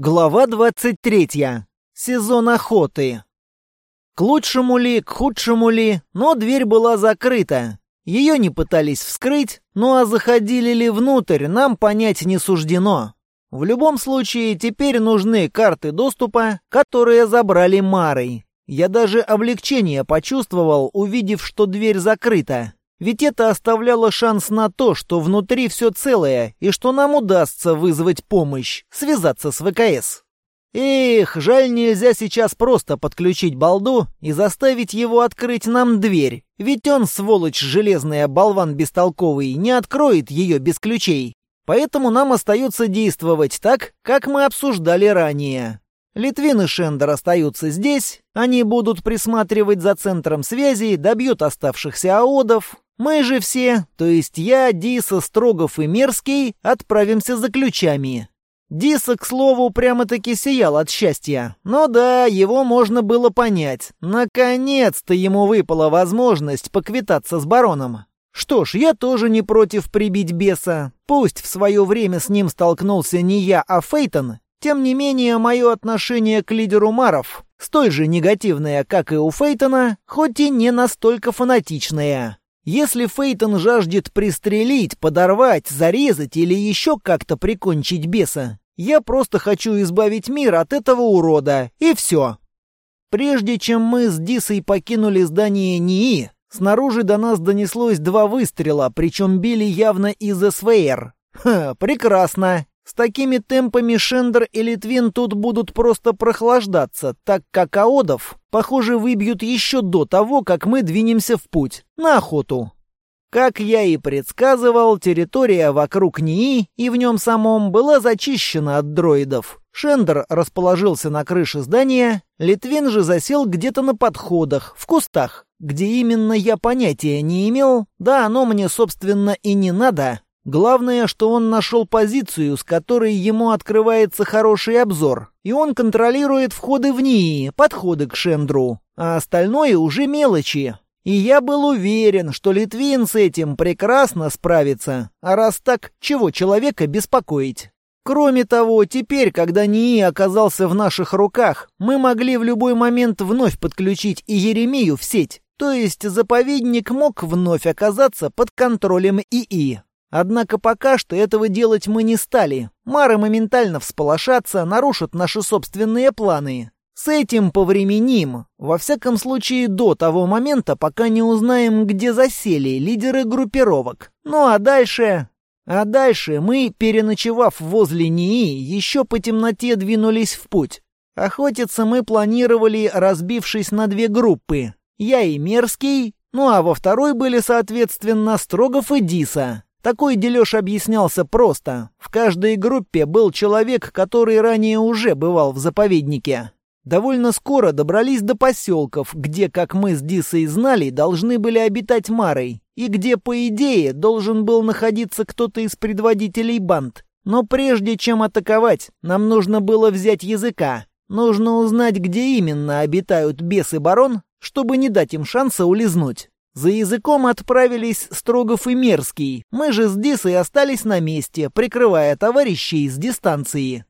Глава 23. Сезон охоты. К лучшему ли, к худшему ли, но дверь была закрыта. Ее не пытались вскрыть, ну а заходили ли внутрь, нам понять не суждено. В любом случае, теперь нужны карты доступа, которые забрали Марой. Я даже облегчение почувствовал, увидев, что дверь закрыта. Ведь это оставляло шанс на то, что внутри все целое, и что нам удастся вызвать помощь, связаться с ВКС. Эх, жаль, нельзя сейчас просто подключить балду и заставить его открыть нам дверь. Ведь он, сволочь железная, болван бестолковый, не откроет ее без ключей. Поэтому нам остается действовать так, как мы обсуждали ранее. Литвин и Шендер остаются здесь, они будут присматривать за центром связи, добьют оставшихся аодов, мы же все, то есть я, Диса, Строгов и Мерзкий, отправимся за ключами. Диса, к слову, прямо-таки сиял от счастья. Но да, его можно было понять. Наконец-то ему выпала возможность поквитаться с бароном. Что ж, я тоже не против прибить беса. Пусть в свое время с ним столкнулся не я, а Фейтон. Тем не менее, мое отношение к лидеру Маров столь же негативное, как и у Фейтона, хоть и не настолько фанатичное. Если Фейтон жаждет пристрелить, подорвать, зарезать или еще как-то прикончить беса, я просто хочу избавить мир от этого урода, и все. Прежде чем мы с Дисой покинули здание НИИ, снаружи до нас донеслось два выстрела, причем били явно из СВР. Ха, прекрасно. С такими темпами Шендер и Литвин тут будут просто прохлаждаться, так как аодов, похоже, выбьют еще до того, как мы двинемся в путь, на охоту. Как я и предсказывал, территория вокруг НИИ и в нем самом была зачищена от дроидов. Шендер расположился на крыше здания, Литвин же засел где-то на подходах, в кустах. Где именно я понятия не имел, да оно мне, собственно, и не надо, Главное, что он нашел позицию, с которой ему открывается хороший обзор, и он контролирует входы в НИИ, подходы к Шендру, а остальное уже мелочи. И я был уверен, что Литвин с этим прекрасно справится, а раз так, чего человека беспокоить? Кроме того, теперь, когда НИИ оказался в наших руках, мы могли в любой момент вновь подключить и Еремию в сеть. То есть заповедник мог вновь оказаться под контролем ИИ. Однако пока что этого делать мы не стали. Мары моментально всполошатся, нарушат наши собственные планы. С этим повременим. Во всяком случае, до того момента, пока не узнаем, где засели лидеры группировок. Ну а дальше... А дальше мы, переночевав возле НИИ, еще по темноте двинулись в путь. Охотиться мы планировали, разбившись на две группы. Я и Мерзкий, ну а во второй были, соответственно, Строгов и Диса. Такой дележ объяснялся просто. В каждой группе был человек, который ранее уже бывал в заповеднике. Довольно скоро добрались до поселков, где, как мы с Дисой знали, должны были обитать Марой, и где, по идее, должен был находиться кто-то из предводителей банд. Но прежде чем атаковать, нам нужно было взять языка. Нужно узнать, где именно обитают бес и барон, чтобы не дать им шанса улизнуть. За языком отправились Строгов и Мерзкий. Мы же с Дисой остались на месте, прикрывая товарищей с дистанции.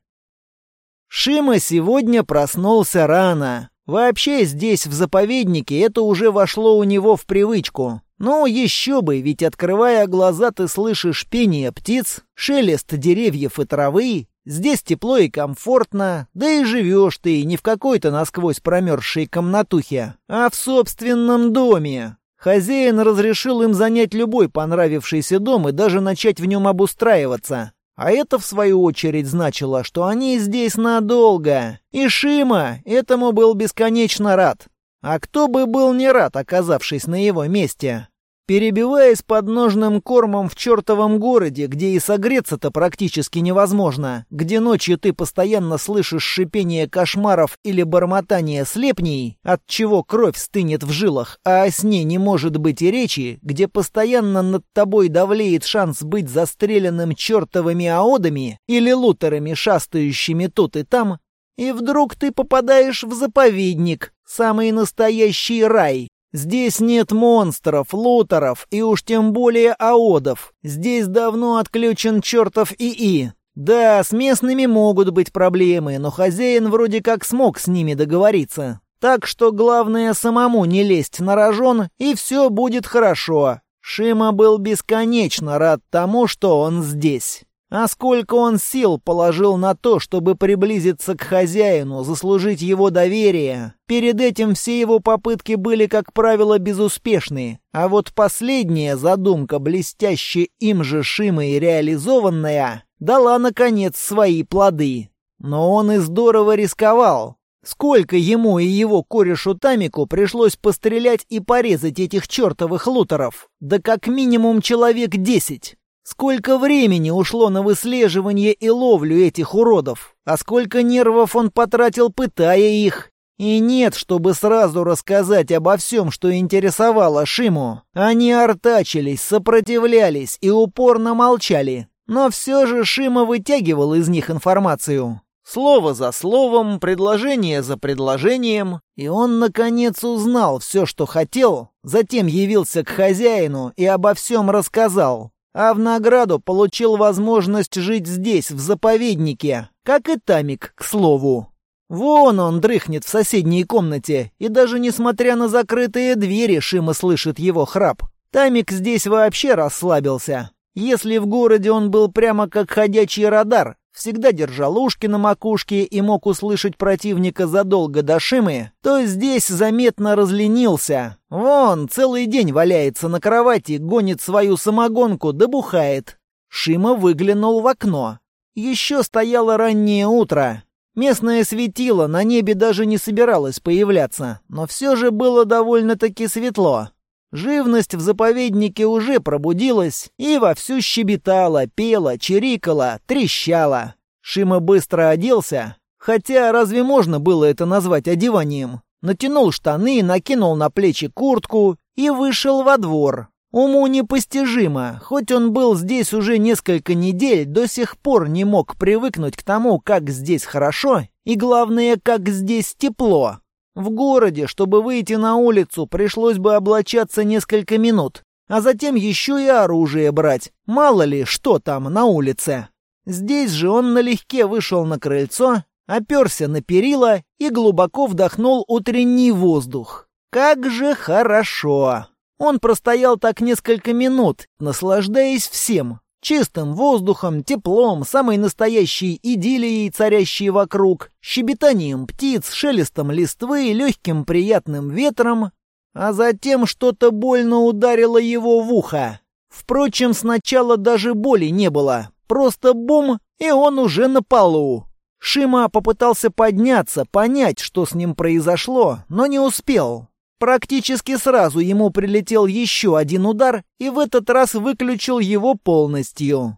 Шима сегодня проснулся рано. Вообще здесь, в заповеднике, это уже вошло у него в привычку. Ну, еще бы, ведь открывая глаза, ты слышишь пение птиц, шелест деревьев и травы. Здесь тепло и комфортно, да и живешь ты не в какой-то насквозь промерзшей комнатухе, а в собственном доме. Хозяин разрешил им занять любой понравившийся дом и даже начать в нем обустраиваться. А это, в свою очередь, значило, что они здесь надолго. И Шима этому был бесконечно рад. А кто бы был не рад, оказавшись на его месте? Перебиваясь подножным кормом в чертовом городе, где и согреться-то практически невозможно, где ночью ты постоянно слышишь шипение кошмаров или бормотание слепней, от чего кровь стынет в жилах, а о сне не может быть и речи, где постоянно над тобой давлеет шанс быть застреленным чертовыми аодами или лутерами, шастающими тут и там, и вдруг ты попадаешь в заповедник, самый настоящий рай, Здесь нет монстров, лутеров и уж тем более аодов. Здесь давно отключен чертов ИИ. Да, с местными могут быть проблемы, но хозяин вроде как смог с ними договориться. Так что главное самому не лезть на рожон, и все будет хорошо. Шима был бесконечно рад тому, что он здесь. А сколько он сил положил на то, чтобы приблизиться к хозяину, заслужить его доверие. Перед этим все его попытки были, как правило, безуспешны. А вот последняя задумка, блестяще им же Шимой реализованная, дала, наконец, свои плоды. Но он и здорово рисковал. Сколько ему и его корешу Тамику пришлось пострелять и порезать этих чертовых лутеров? Да как минимум человек десять. Сколько времени ушло на выслеживание и ловлю этих уродов, а сколько нервов он потратил, пытая их. И нет, чтобы сразу рассказать обо всем, что интересовало Шиму. Они артачились, сопротивлялись и упорно молчали. Но все же Шима вытягивал из них информацию. Слово за словом, предложение за предложением, и он, наконец, узнал все, что хотел, затем явился к хозяину и обо всем рассказал а в награду получил возможность жить здесь, в заповеднике, как и Тамик, к слову. Вон он дрыхнет в соседней комнате, и даже несмотря на закрытые двери, Шима слышит его храп. Тамик здесь вообще расслабился. Если в городе он был прямо как ходячий радар, всегда держал ушки на макушке и мог услышать противника задолго до Шимы, то здесь заметно разленился. Вон, целый день валяется на кровати, гонит свою самогонку, добухает. Шима выглянул в окно. Еще стояло раннее утро. Местное светило на небе даже не собиралось появляться, но все же было довольно-таки светло. Живность в заповеднике уже пробудилась и вовсю щебетала, пела, чирикала, трещала. Шима быстро оделся, хотя разве можно было это назвать одеванием? Натянул штаны, накинул на плечи куртку и вышел во двор. Уму непостижимо, хоть он был здесь уже несколько недель, до сих пор не мог привыкнуть к тому, как здесь хорошо и, главное, как здесь тепло. В городе, чтобы выйти на улицу, пришлось бы облачаться несколько минут, а затем еще и оружие брать. Мало ли, что там на улице. Здесь же он налегке вышел на крыльцо, оперся на перила и глубоко вдохнул утренний воздух. Как же хорошо! Он простоял так несколько минут, наслаждаясь всем. Чистым воздухом, теплом, самой настоящей идиллией, царящей вокруг, щебетанием птиц, шелестом листвы, легким приятным ветром, а затем что-то больно ударило его в ухо. Впрочем, сначала даже боли не было, просто бум, и он уже на полу. Шима попытался подняться, понять, что с ним произошло, но не успел. Практически сразу ему прилетел еще один удар, и в этот раз выключил его полностью.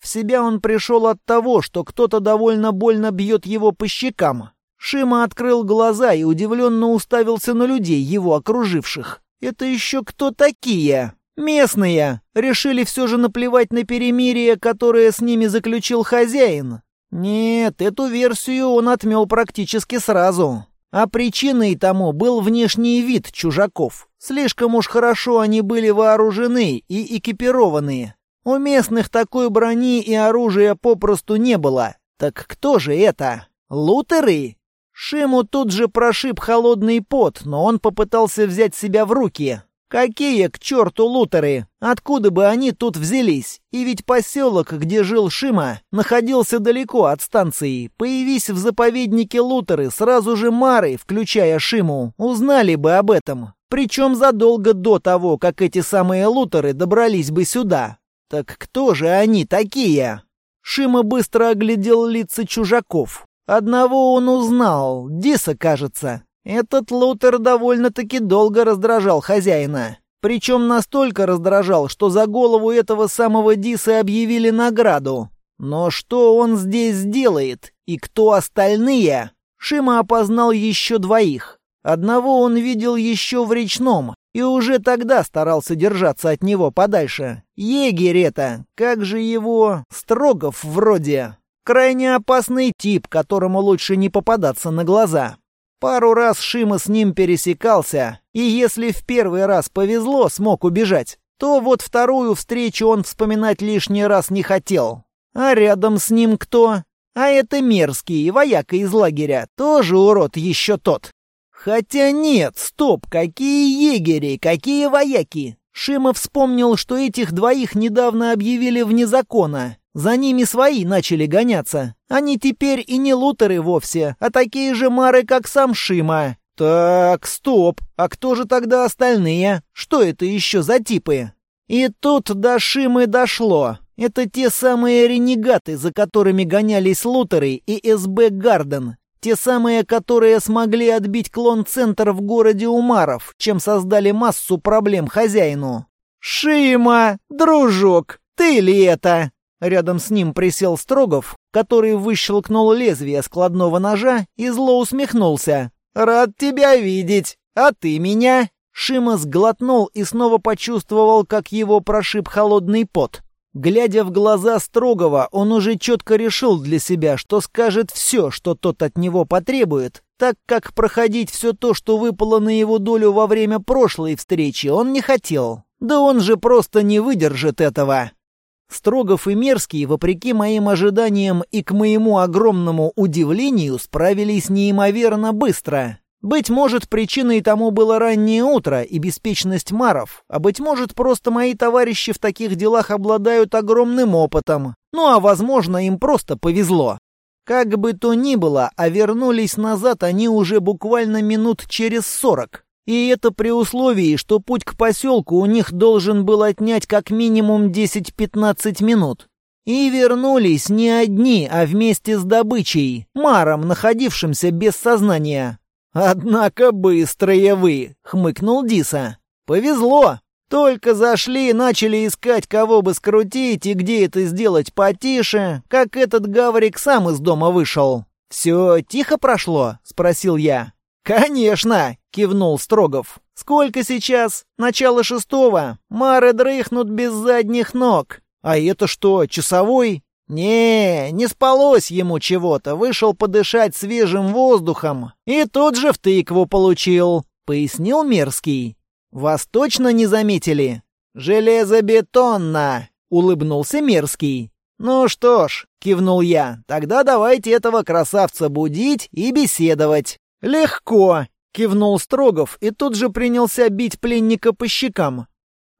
В себя он пришел от того, что кто-то довольно больно бьет его по щекам. Шима открыл глаза и удивленно уставился на людей, его окруживших. «Это еще кто такие?» «Местные! Решили все же наплевать на перемирие, которое с ними заключил хозяин?» «Нет, эту версию он отмел практически сразу. А причиной тому был внешний вид чужаков. Слишком уж хорошо они были вооружены и экипированы. У местных такой брони и оружия попросту не было. Так кто же это? Лутеры? Шиму тут же прошиб холодный пот, но он попытался взять себя в руки. Какие к черту лутеры? Откуда бы они тут взялись? И ведь поселок, где жил Шима, находился далеко от станции. Появись в заповеднике лутеры, сразу же Мары, включая Шиму, узнали бы об этом. Причем задолго до того, как эти самые лутеры добрались бы сюда. Так кто же они такие? Шима быстро оглядел лица чужаков. Одного он узнал, Диса, кажется. Этот Лутер довольно-таки долго раздражал хозяина. Причем настолько раздражал, что за голову этого самого Диса объявили награду. Но что он здесь делает? И кто остальные? Шима опознал еще двоих. Одного он видел еще в речном, и уже тогда старался держаться от него подальше. Егерь это, как же его... Строгов вроде. Крайне опасный тип, которому лучше не попадаться на глаза. Пару раз Шима с ним пересекался, и если в первый раз повезло, смог убежать, то вот вторую встречу он вспоминать лишний раз не хотел. А рядом с ним кто? А это мерзкий, вояка из лагеря, тоже урод еще тот. Хотя нет, стоп, какие егери, какие вояки. Шима вспомнил, что этих двоих недавно объявили вне закона. За ними свои начали гоняться. Они теперь и не лутеры вовсе, а такие же мары, как сам Шима. Так, стоп, а кто же тогда остальные? Что это еще за типы? И тут до Шимы дошло. Это те самые ренегаты, за которыми гонялись лутеры и СБ Гарден. Те самые, которые смогли отбить клон-центр в городе Умаров, чем создали массу проблем хозяину. «Шима, дружок, ты ли это?» Рядом с ним присел Строгов, который выщелкнул лезвие складного ножа и зло усмехнулся. «Рад тебя видеть! А ты меня?» Шима сглотнул и снова почувствовал, как его прошиб холодный пот. Глядя в глаза Строгова, он уже четко решил для себя, что скажет все, что тот от него потребует, так как проходить все то, что выпало на его долю во время прошлой встречи, он не хотел. Да он же просто не выдержит этого. Строгов и Мерзкий, вопреки моим ожиданиям и к моему огромному удивлению, справились неимоверно быстро. Быть может, причиной тому было раннее утро и беспечность маров, а быть может, просто мои товарищи в таких делах обладают огромным опытом. Ну а возможно, им просто повезло. Как бы то ни было, а вернулись назад они уже буквально минут через сорок. И это при условии, что путь к поселку у них должен был отнять как минимум 10-15 минут. И вернулись не одни, а вместе с добычей, маром, находившимся без сознания. «Однако быстрые вы!» — хмыкнул Диса. «Повезло! Только зашли и начали искать, кого бы скрутить и где это сделать потише, как этот гаврик сам из дома вышел. «Все тихо прошло?» — спросил я. «Конечно!» — кивнул Строгов. «Сколько сейчас? Начало шестого. Мары дрыхнут без задних ног. А это что, часовой? «Не, не спалось ему чего-то, вышел подышать свежим воздухом и тут же в тыкву получил», — пояснил Мерзкий. «Вас точно не заметили?» «Железобетонно», — улыбнулся Мерзкий. «Ну что ж», — кивнул я, — «тогда давайте этого красавца будить и беседовать». «Легко», — кивнул Строгов и тут же принялся бить пленника по щекам.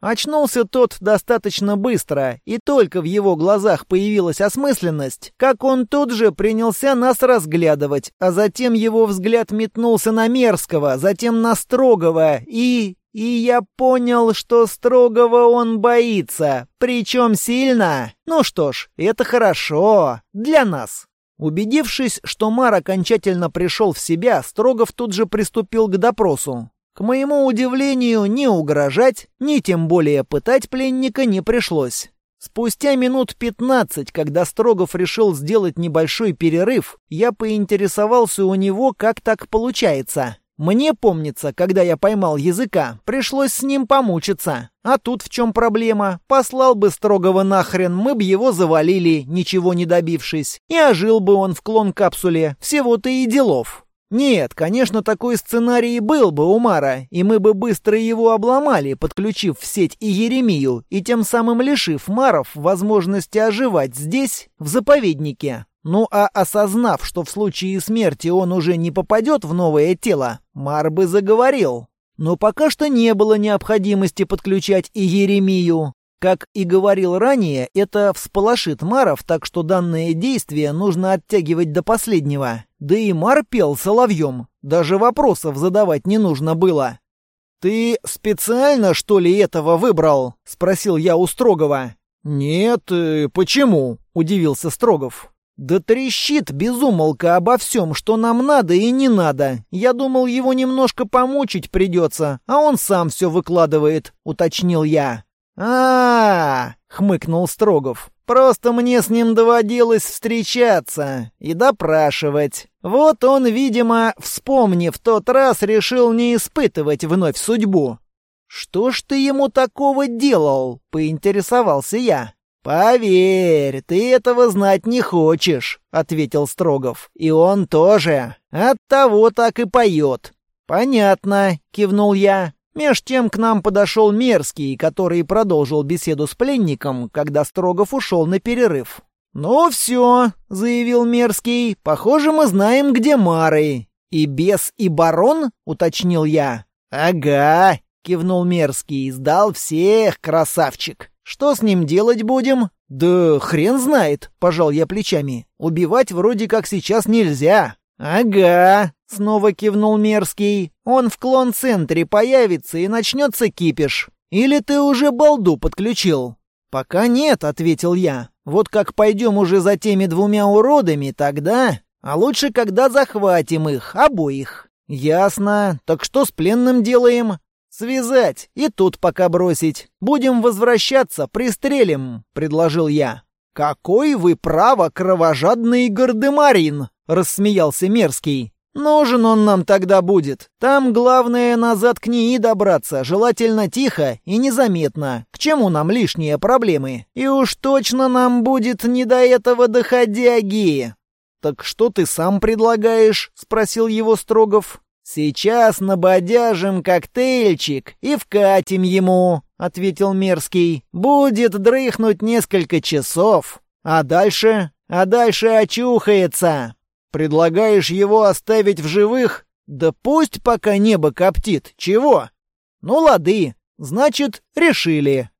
Очнулся тот достаточно быстро, и только в его глазах появилась осмысленность, как он тут же принялся нас разглядывать, а затем его взгляд метнулся на Мерзкого, затем на Строгого, и... И я понял, что Строгого он боится, причем сильно. Ну что ж, это хорошо. Для нас. Убедившись, что Мар окончательно пришел в себя, Строгов тут же приступил к допросу. К моему удивлению, ни угрожать, ни тем более пытать пленника не пришлось. Спустя минут пятнадцать, когда Строгов решил сделать небольшой перерыв, я поинтересовался у него, как так получается. Мне помнится, когда я поймал языка, пришлось с ним помучиться. А тут в чем проблема? Послал бы Строгова нахрен, мы б его завалили, ничего не добившись. И ожил бы он в клон-капсуле, всего-то и делов. Нет, конечно, такой сценарий был бы у Мара, и мы бы быстро его обломали, подключив в сеть и Еремию, и тем самым лишив Маров возможности оживать здесь, в заповеднике. Ну а осознав, что в случае смерти он уже не попадет в новое тело, Мар бы заговорил. Но пока что не было необходимости подключать и Еремию. Как и говорил ранее, это всполошит Маров, так что данное действие нужно оттягивать до последнего. Да и Мар пел соловьем, даже вопросов задавать не нужно было. «Ты специально, что ли, этого выбрал?» — спросил я у Строгова. «Нет, э, почему?» — удивился Строгов. «Да трещит безумолка обо всем, что нам надо и не надо. Я думал, его немножко помучить придется, а он сам все выкладывает», — уточнил я а, хмыкнул Строгов. «Просто мне с ним доводилось встречаться и допрашивать. Вот он, видимо, вспомнив тот раз, решил не испытывать вновь судьбу». «Что ж ты ему такого делал?» — поинтересовался я. «Поверь, ты этого знать не хочешь», — ответил Строгов. «И он тоже. Оттого так и поет». «Понятно», — кивнул я. Меж тем к нам подошел Мерзкий, который продолжил беседу с пленником, когда Строгов ушел на перерыв. «Ну все», — заявил Мерзкий, — «похоже, мы знаем, где Мары». «И бес, и барон?» — уточнил я. «Ага», — кивнул Мерзкий, — «сдал всех, красавчик. Что с ним делать будем?» «Да хрен знает», — пожал я плечами. «Убивать вроде как сейчас нельзя». «Ага», — снова кивнул Мерзкий. «Он в клон-центре появится и начнется кипиш. Или ты уже балду подключил?» «Пока нет», — ответил я. «Вот как пойдем уже за теми двумя уродами, тогда...» А лучше, когда захватим их, обоих. Ясно. Так что с пленным делаем? Связать и тут пока бросить. Будем возвращаться, пристрелим, предложил я. Какой вы право кровожадный гардемарин, рассмеялся Мерзкий. Нужен он нам тогда будет. Там главное назад к ней добраться, желательно тихо и незаметно. К чему нам лишние проблемы? И уж точно нам будет не до этого доходяги. «Так что ты сам предлагаешь?» — спросил его Строгов. «Сейчас набодяжим коктейльчик и вкатим ему», — ответил Мерзкий. «Будет дрыхнуть несколько часов. А дальше? А дальше очухается. Предлагаешь его оставить в живых? Да пусть пока небо коптит. Чего? Ну, лады. Значит, решили».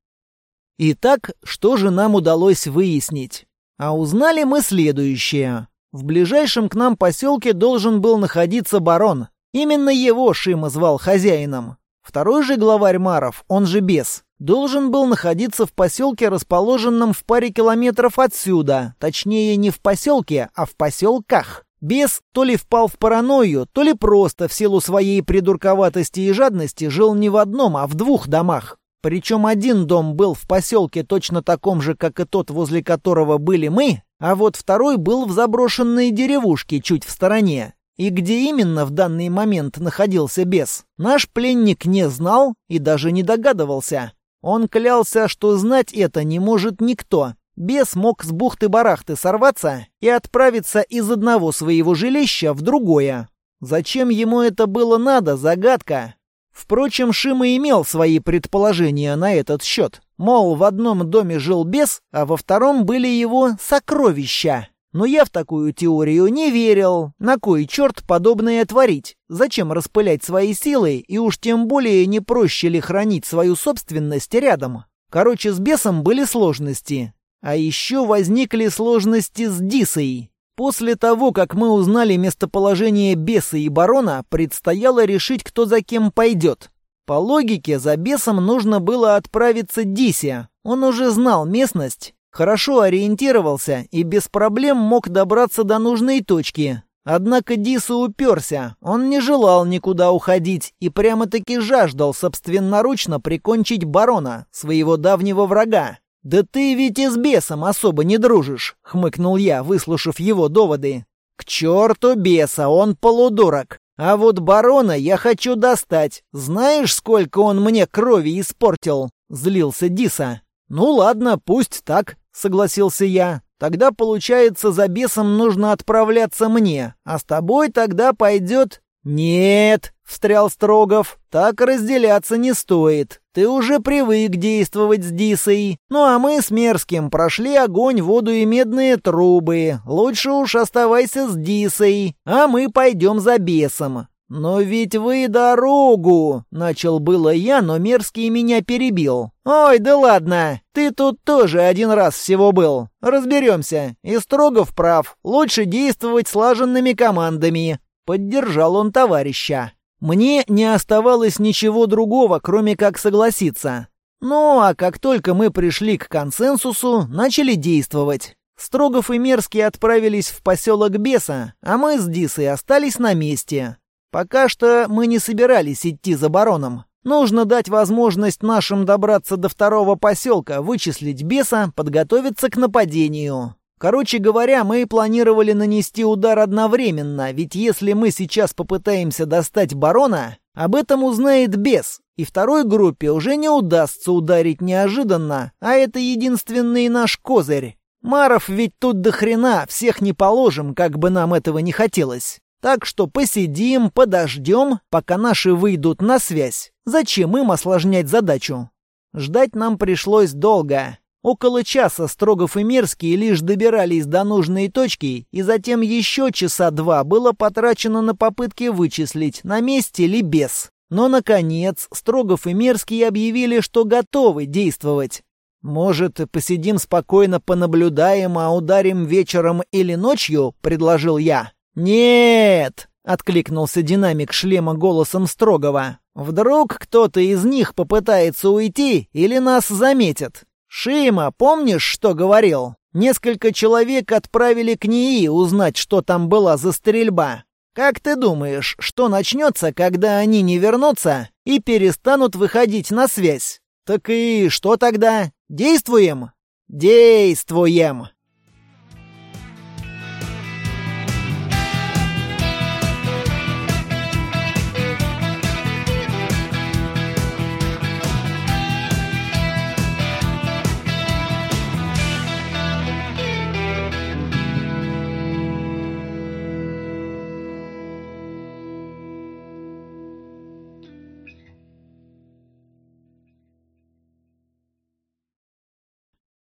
Итак, что же нам удалось выяснить? А узнали мы следующее. В ближайшем к нам поселке должен был находиться барон. Именно его Шима звал хозяином. Второй же главарь Маров, он же бес, должен был находиться в поселке, расположенном в паре километров отсюда. Точнее, не в поселке, а в поселках. Бес то ли впал в паранойю, то ли просто в силу своей придурковатости и жадности жил не в одном, а в двух домах. Причем один дом был в поселке точно таком же, как и тот, возле которого были мы, а вот второй был в заброшенной деревушке чуть в стороне. И где именно в данный момент находился бес, наш пленник не знал и даже не догадывался. Он клялся, что знать это не может никто. Бес мог с бухты-барахты сорваться и отправиться из одного своего жилища в другое. Зачем ему это было надо, загадка. Впрочем, Шима имел свои предположения на этот счет. Мол, в одном доме жил бес, а во втором были его сокровища. Но я в такую теорию не верил. На кой черт подобное творить? Зачем распылять свои силы, и уж тем более не проще ли хранить свою собственность рядом? Короче, с бесом были сложности. А еще возникли сложности с Дисой. После того, как мы узнали местоположение беса и барона, предстояло решить, кто за кем пойдет. По логике, за бесом нужно было отправиться Дисе. Он уже знал местность, хорошо ориентировался и без проблем мог добраться до нужной точки. Однако Диса уперся, он не желал никуда уходить и прямо-таки жаждал собственноручно прикончить барона, своего давнего врага. «Да ты ведь и с бесом особо не дружишь», — хмыкнул я, выслушав его доводы. «К черту беса, он полудурок. А вот барона я хочу достать. Знаешь, сколько он мне крови испортил?» — злился Диса. «Ну ладно, пусть так», — согласился я. «Тогда, получается, за бесом нужно отправляться мне, а с тобой тогда пойдет...» «Нет», — встрял Строгов, — «так разделяться не стоит. Ты уже привык действовать с Дисой. Ну а мы с Мерзким прошли огонь, воду и медные трубы. Лучше уж оставайся с Дисой, а мы пойдем за бесом». «Но ведь вы дорогу!» — начал было я, но Мерзкий меня перебил. «Ой, да ладно! Ты тут тоже один раз всего был. Разберемся. И Строгов прав. Лучше действовать слаженными командами. Поддержал он товарища. Мне не оставалось ничего другого, кроме как согласиться. Ну, а как только мы пришли к консенсусу, начали действовать. Строгов и Мерзкий отправились в поселок Беса, а мы с Дисой остались на месте. Пока что мы не собирались идти за бароном. Нужно дать возможность нашим добраться до второго поселка, вычислить беса, подготовиться к нападению. Короче говоря, мы планировали нанести удар одновременно, ведь если мы сейчас попытаемся достать барона, об этом узнает бес, и второй группе уже не удастся ударить неожиданно, а это единственный наш козырь. Маров ведь тут до хрена, всех не положим, как бы нам этого не хотелось. Так что посидим, подождем, пока наши выйдут на связь. Зачем им осложнять задачу? Ждать нам пришлось долго. Около часа Строгов и Мерзкий лишь добирались до нужной точки, и затем еще часа два было потрачено на попытки вычислить, на месте ли без. Но, наконец, Строгов и Мерзкий объявили, что готовы действовать. «Может, посидим спокойно, понаблюдаем, а ударим вечером или ночью?» — предложил я. «Нет!» — откликнулся динамик шлема голосом Строгова. «Вдруг кто-то из них попытается уйти или нас заметит? Шима, помнишь, что говорил? Несколько человек отправили к НИИ узнать, что там была за стрельба. Как ты думаешь, что начнется, когда они не вернутся и перестанут выходить на связь? Так и что тогда? Действуем? Действуем!